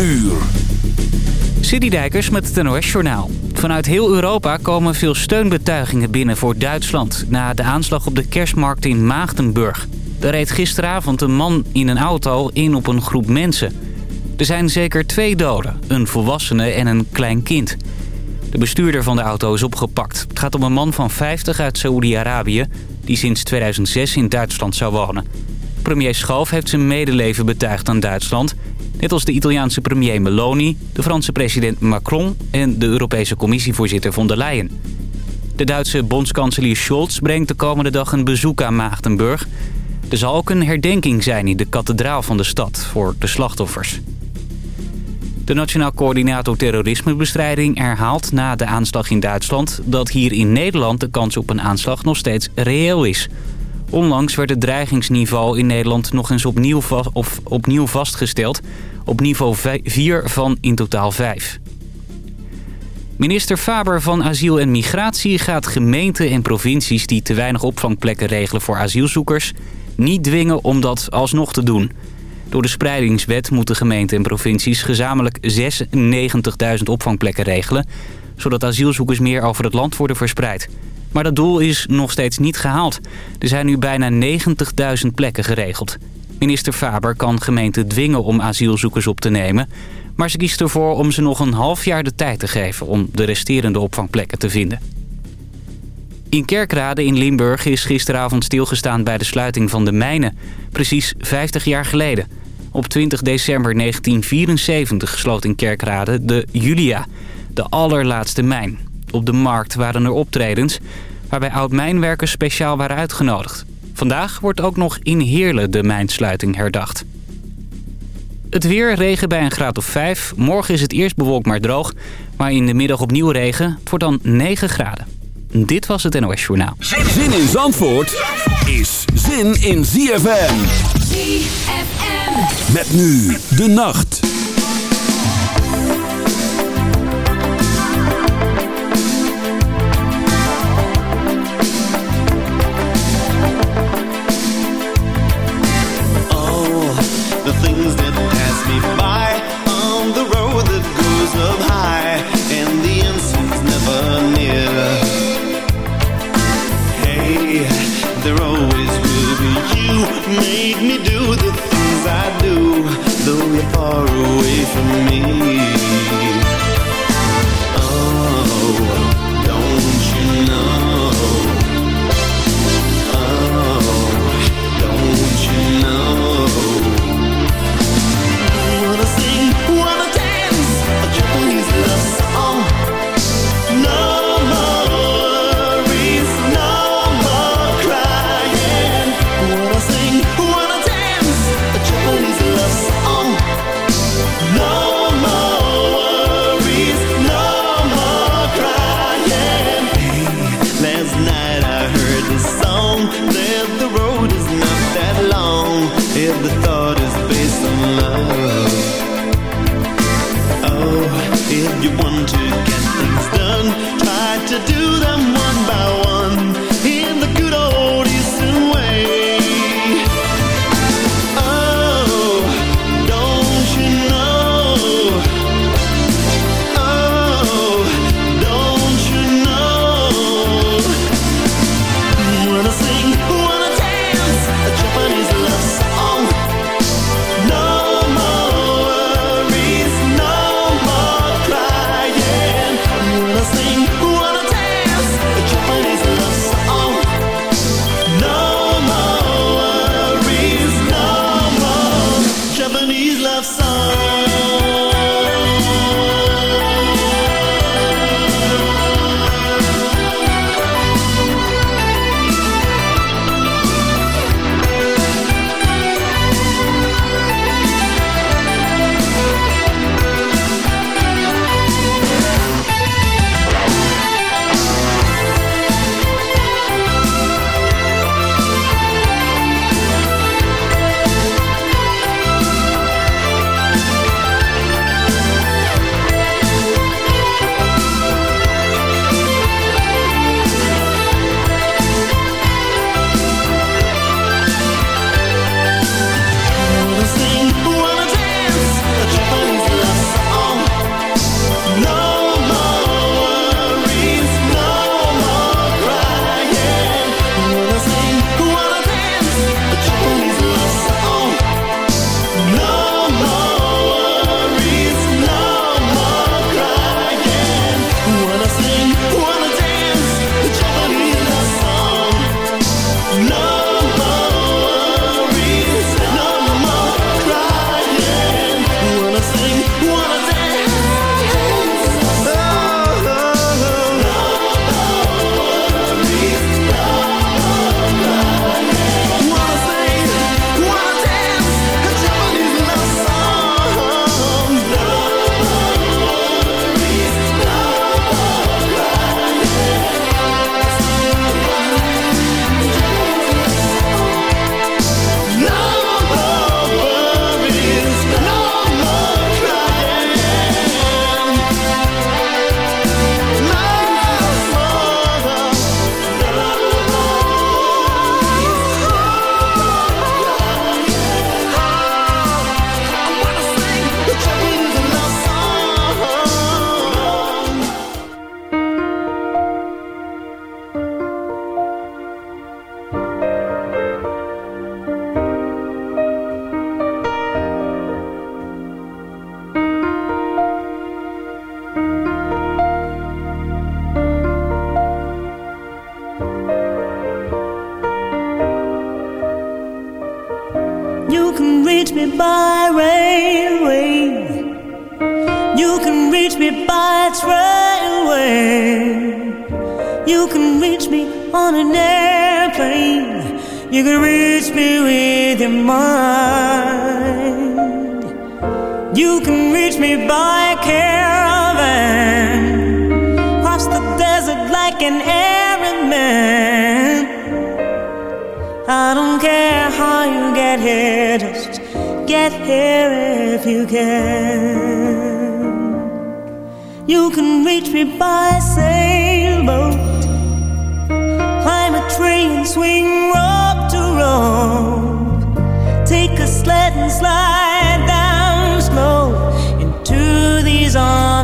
uur. Citydijkers met het NOS-journaal. Vanuit heel Europa komen veel steunbetuigingen binnen voor Duitsland... na de aanslag op de kerstmarkt in Maagdenburg. Er reed gisteravond een man in een auto in op een groep mensen. Er zijn zeker twee doden, een volwassene en een klein kind. De bestuurder van de auto is opgepakt. Het gaat om een man van 50 uit Saoedi-Arabië... die sinds 2006 in Duitsland zou wonen. Premier Schoof heeft zijn medeleven betuigd aan Duitsland... net als de Italiaanse premier Meloni, de Franse president Macron... en de Europese commissievoorzitter von der Leyen. De Duitse bondskanselier Scholz brengt de komende dag een bezoek aan Maagdenburg. Er zal ook een herdenking zijn in de kathedraal van de stad voor de slachtoffers. De Nationaal Coördinator Terrorismebestrijding herhaalt na de aanslag in Duitsland... dat hier in Nederland de kans op een aanslag nog steeds reëel is. Onlangs werd het dreigingsniveau in Nederland nog eens opnieuw, of opnieuw vastgesteld... op niveau 4 van in totaal 5. Minister Faber van Asiel en Migratie gaat gemeenten en provincies... die te weinig opvangplekken regelen voor asielzoekers... niet dwingen om dat alsnog te doen... Door de spreidingswet moeten gemeenten en provincies gezamenlijk 96.000 opvangplekken regelen... zodat asielzoekers meer over het land worden verspreid. Maar dat doel is nog steeds niet gehaald. Er zijn nu bijna 90.000 plekken geregeld. Minister Faber kan gemeenten dwingen om asielzoekers op te nemen... maar ze kiest ervoor om ze nog een half jaar de tijd te geven... om de resterende opvangplekken te vinden. In Kerkrade in Limburg is gisteravond stilgestaan bij de sluiting van de mijnen. Precies 50 jaar geleden. Op 20 december 1974 sloot in Kerkrade de Julia, de allerlaatste mijn. Op de markt waren er optredens waarbij oud-mijnwerkers speciaal waren uitgenodigd. Vandaag wordt ook nog in Heerlen de mijnsluiting herdacht. Het weer, regen bij een graad of 5. Morgen is het eerst bewolkt maar droog. Maar in de middag opnieuw regen. Het wordt dan 9 graden. Dit was het NOS Journaal. Zin in Zandvoort is zin in ZFM. ZFM. Met nu de nacht.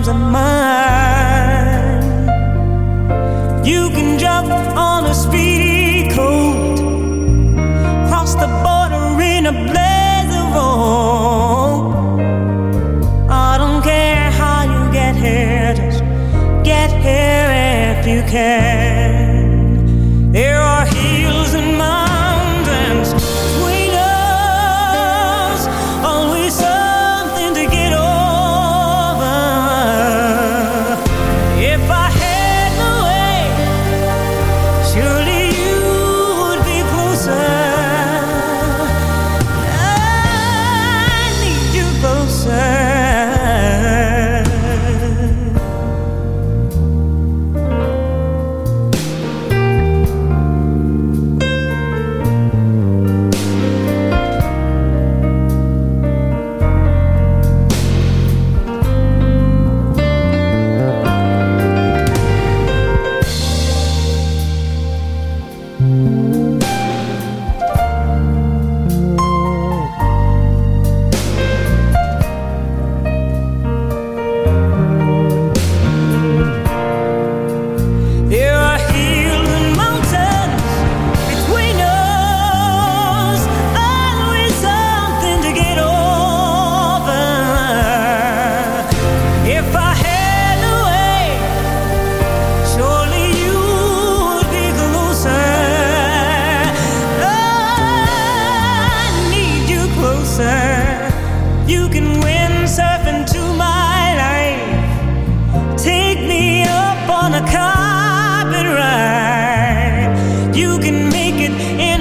times mine.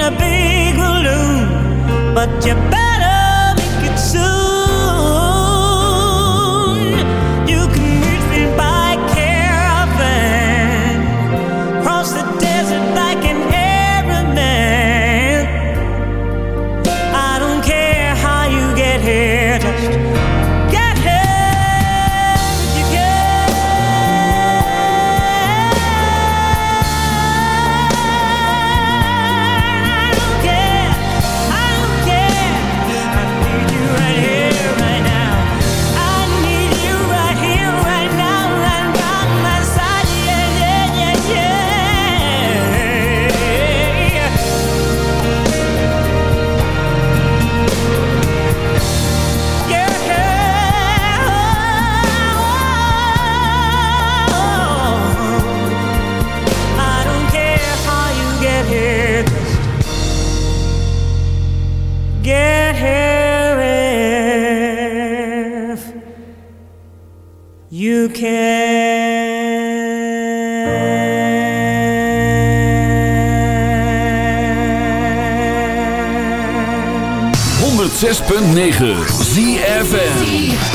a big balloon, but you better. 106.9 ZFN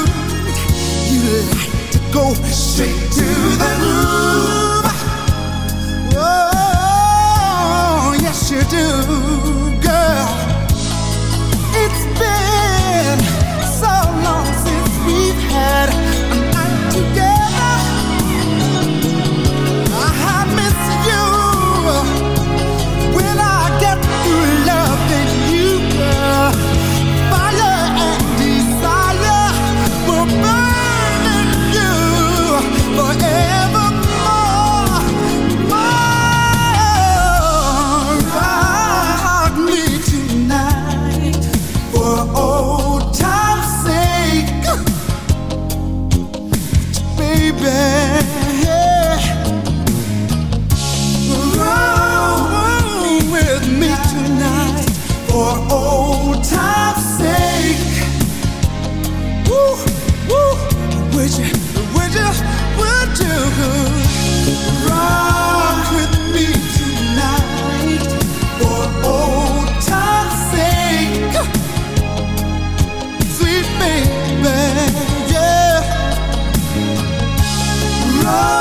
go straight to the groove. Oh, yes you do, girl. It's been Oh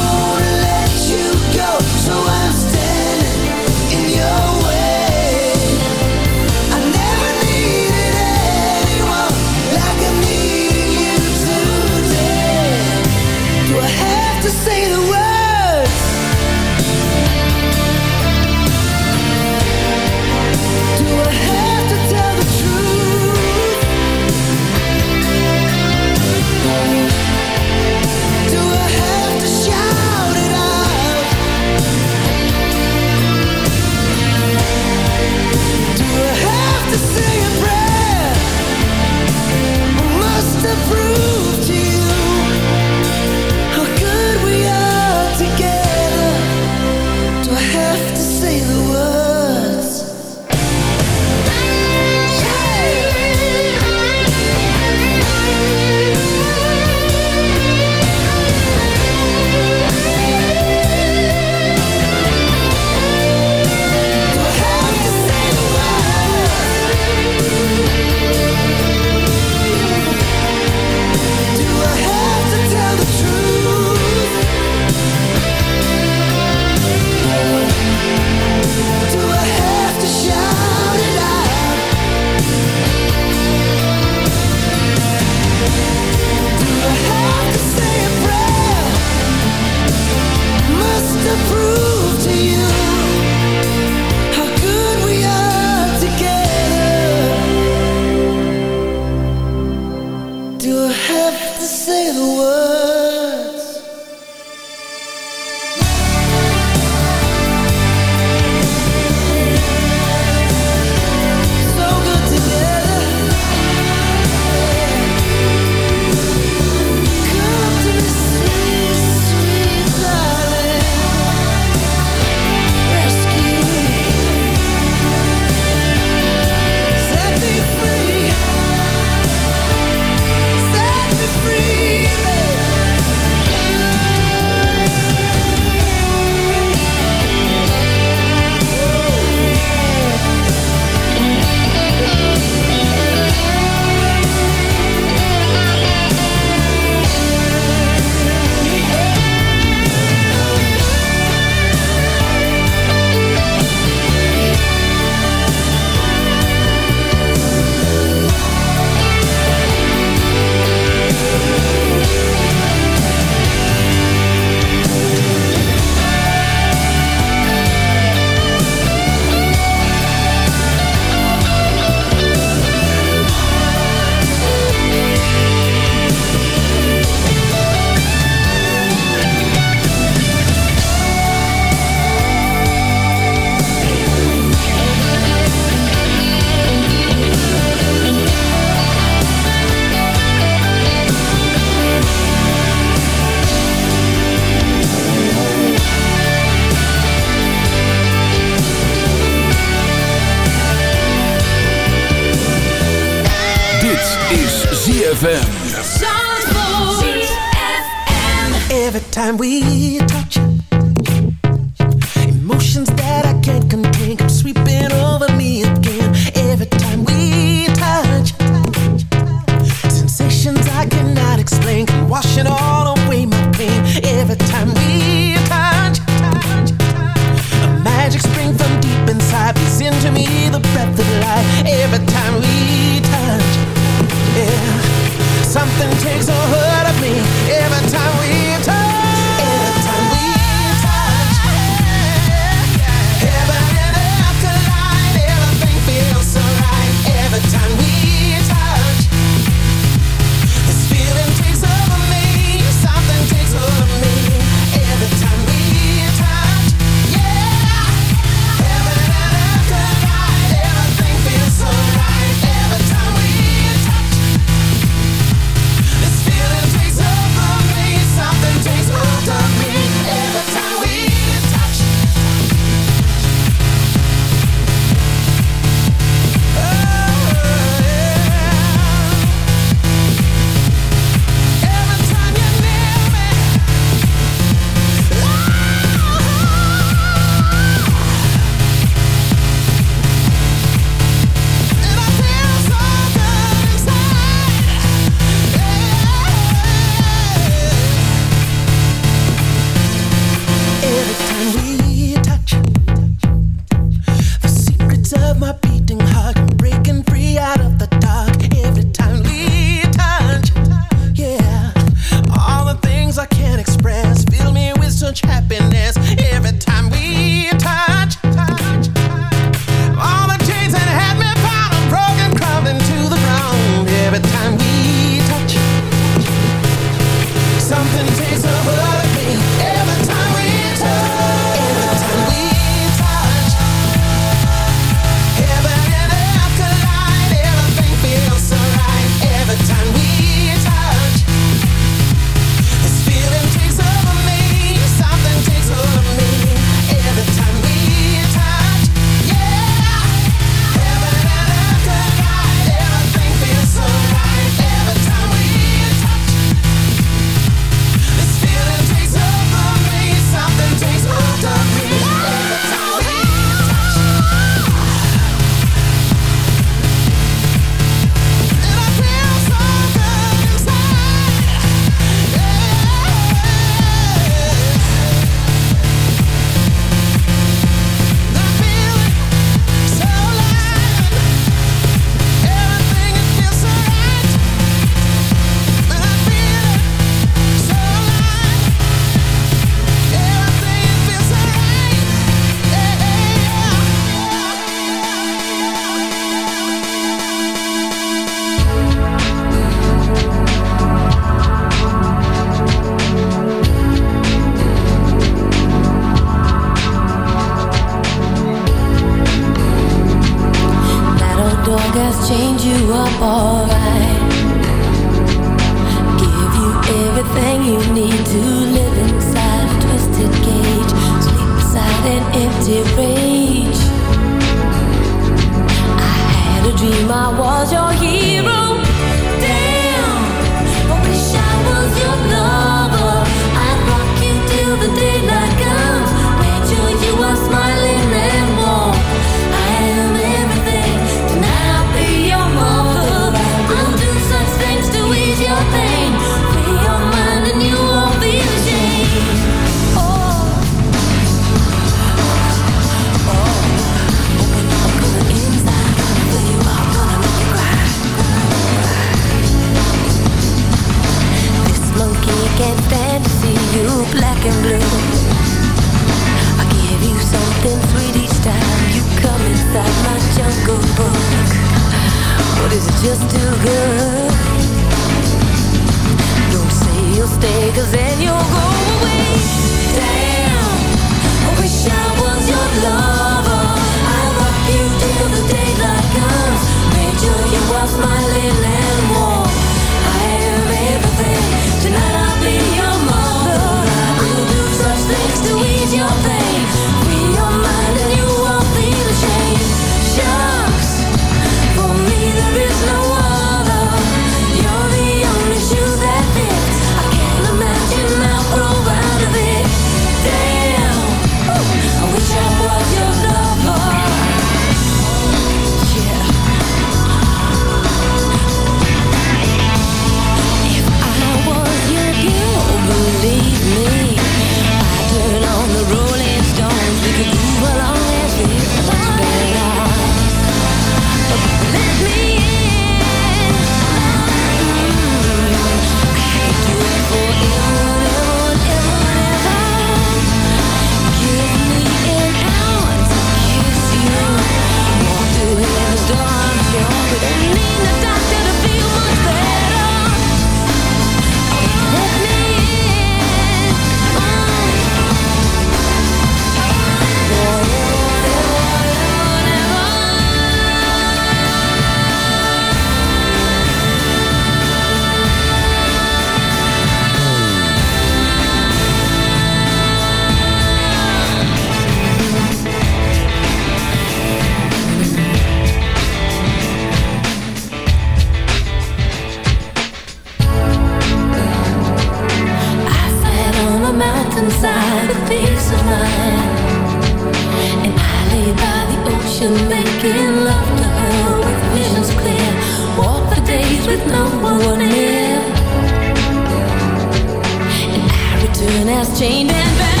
chained and bound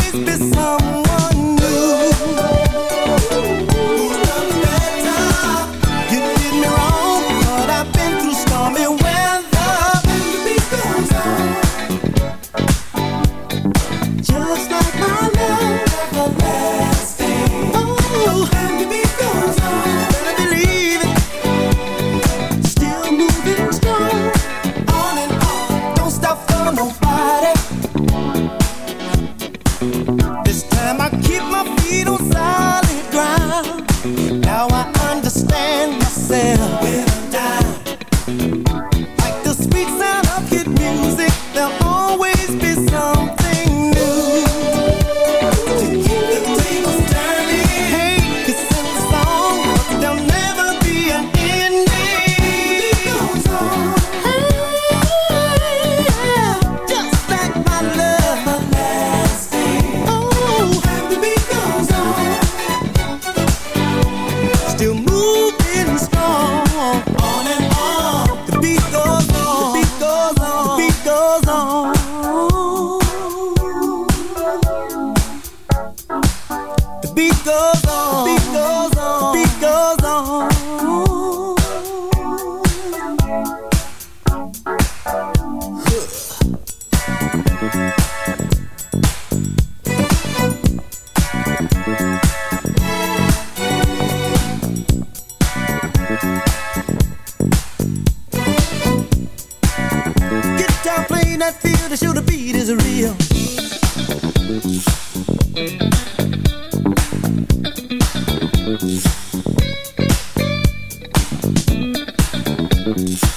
always be someone The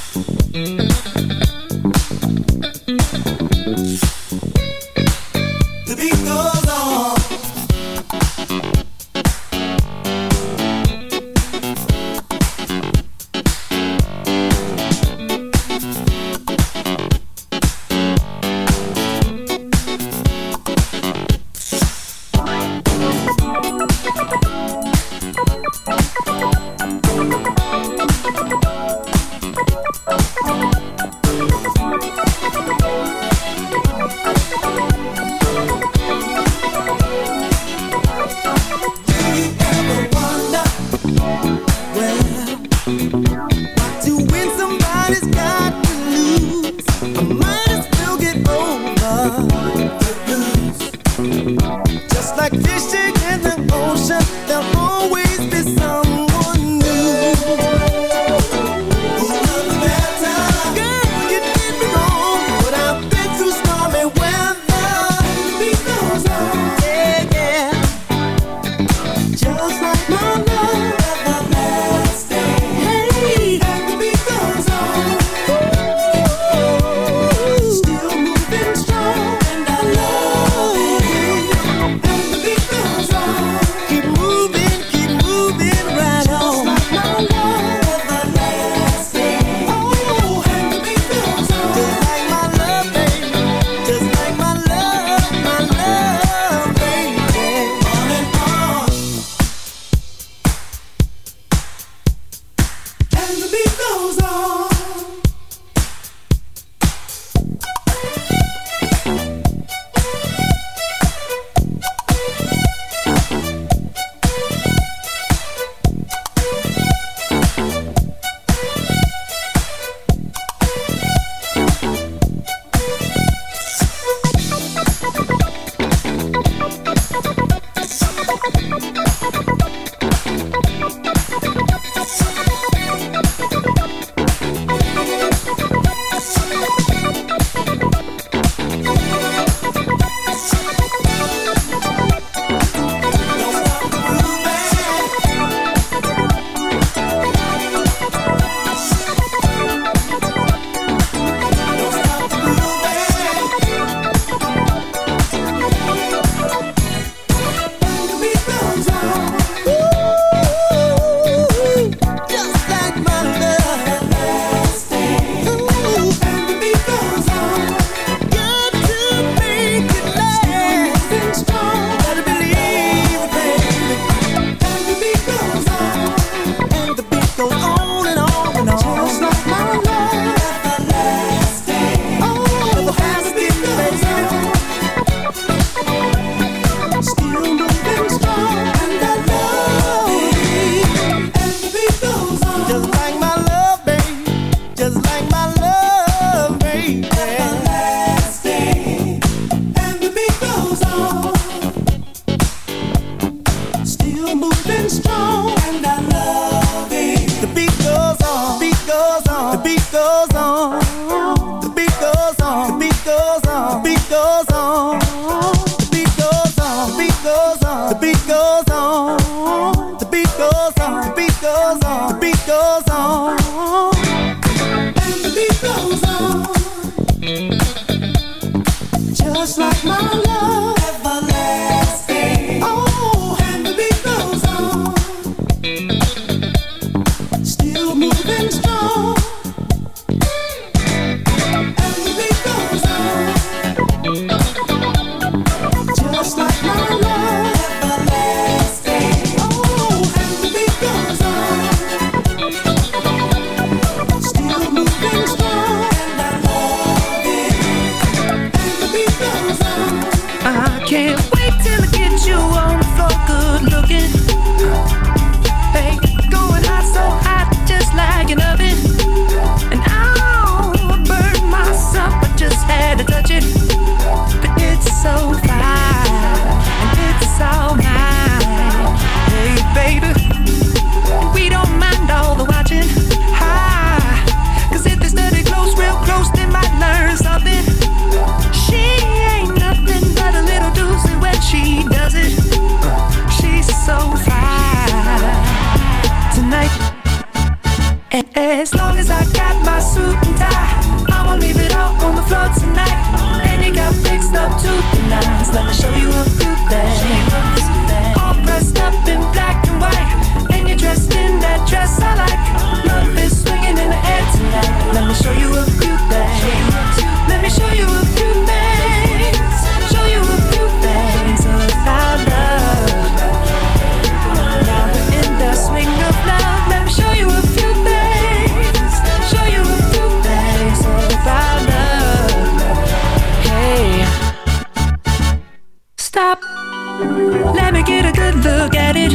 Let me get a good look at it.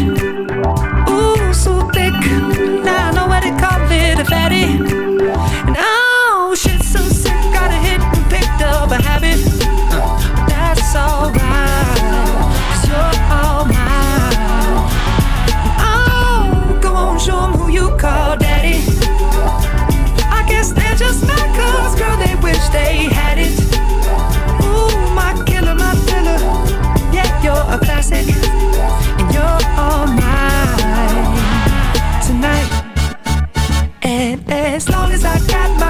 Ooh, so thick. Now I know what to call it a fatty.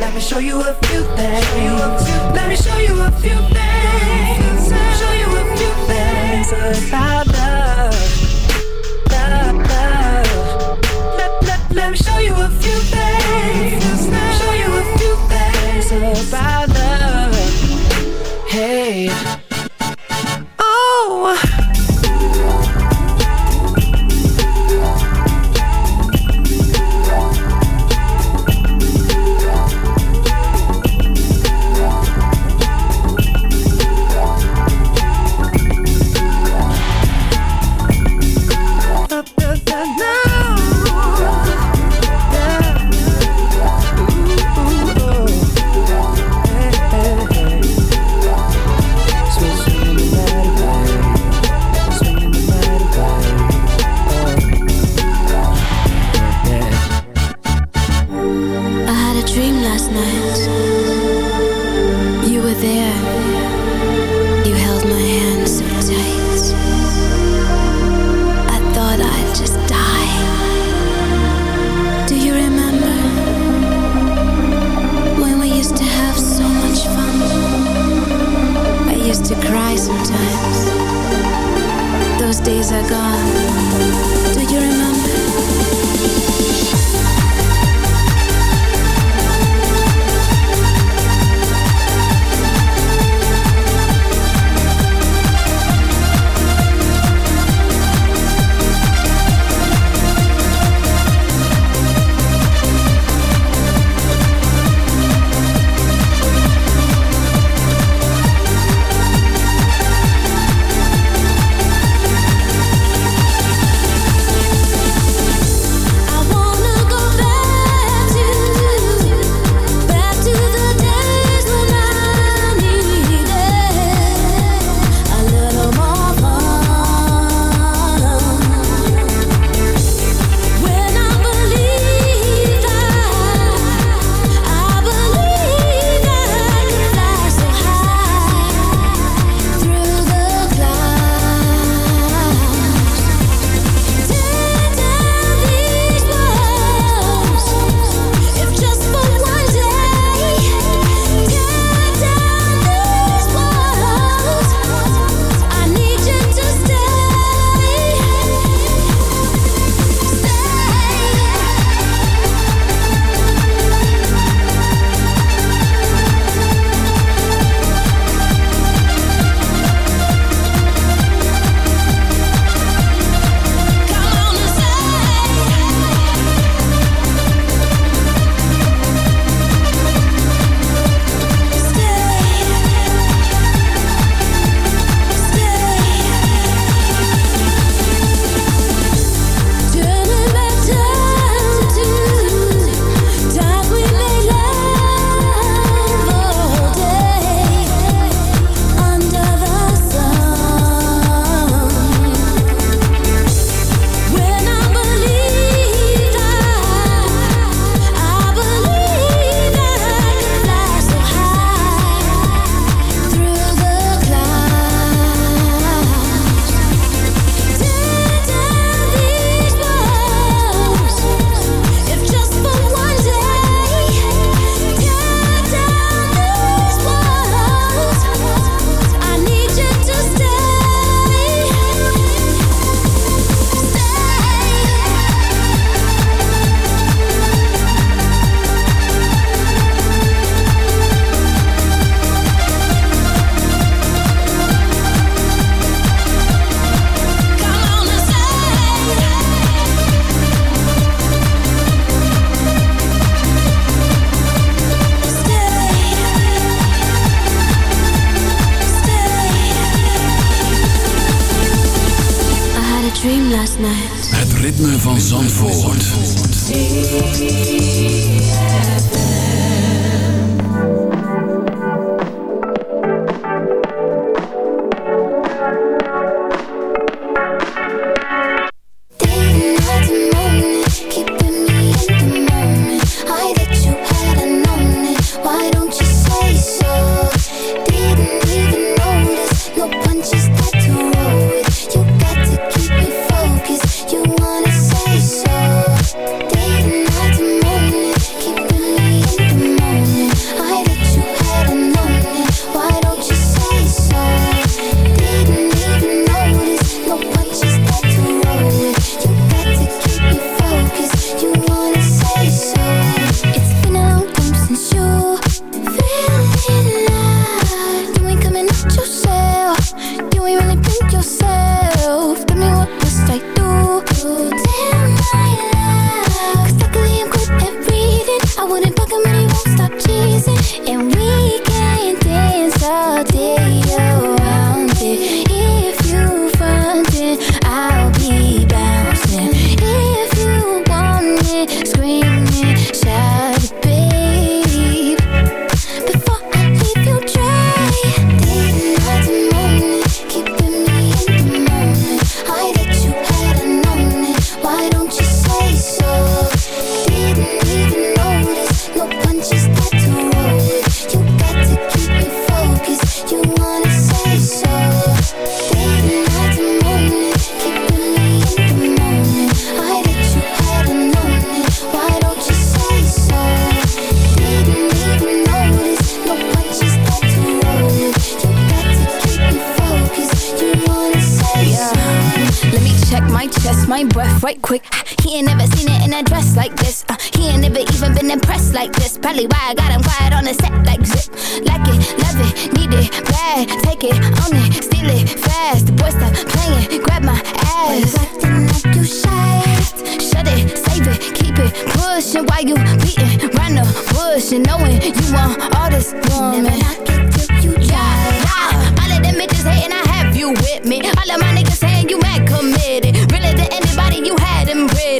Let me show you a few things. Let me show you a few things. Show you a few things about love. Love, love. Let, let, let me show you a few things. Show you a few things about are gone.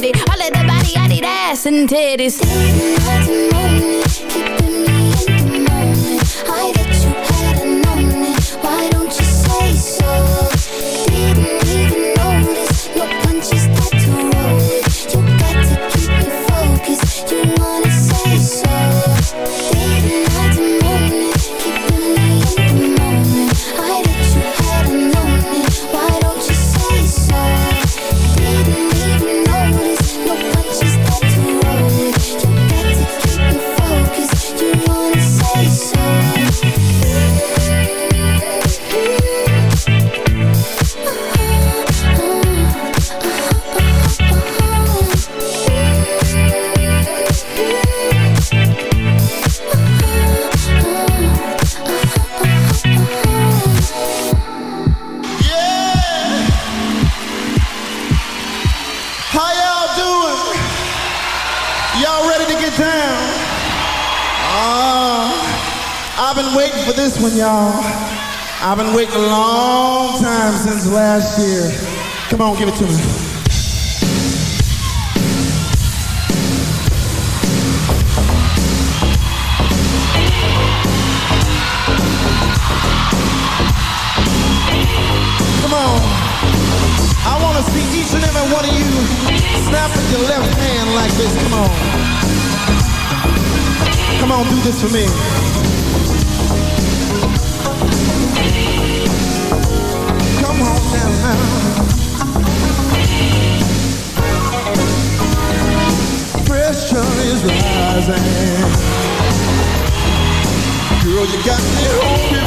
with. All of the body, I need ass and titties. this one, y'all. I've been waiting a long time since last year. Come on, give it to me. each and every one of you snap with your left hand like this. Come on. Come on, do this for me. rising. Girl, you got me hoping.